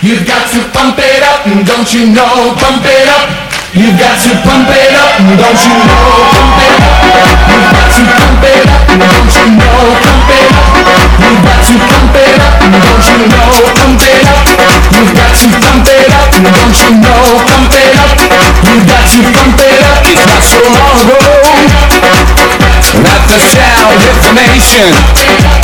You've got to pump it up, don't you know? Pump it up. You've got to pump it up, don't you know? Pump it up. You've got to pump it up, don't you know? Pump it up. You've got to pump it up, don't you know? Pump it up. You've got to pump it up, don't you know? Pump it up. You've got to pump it up. It's not so long ago that the sound information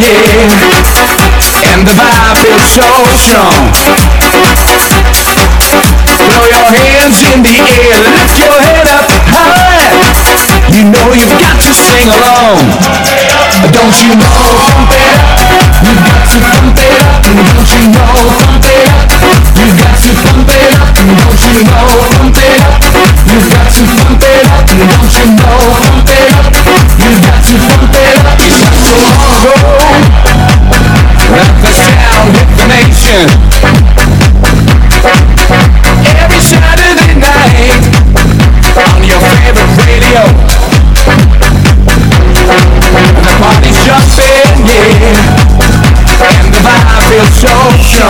yeah, and the vibe feels so strong. Throw your hands in the air, lift your head up high. You know you've got to sing along. Don't you know? Pump it up. You've got to pump it up. Don't you know? Pump it up. You've got to pump it up. Don't you know? Pump it up. You've got to pump it up. Don't you know? Pump it up. You've got to pump it up. It's not so long ago. Nation. Every Saturday night on your favorite radio. The party's jumping, yeah. And the vibe feels so.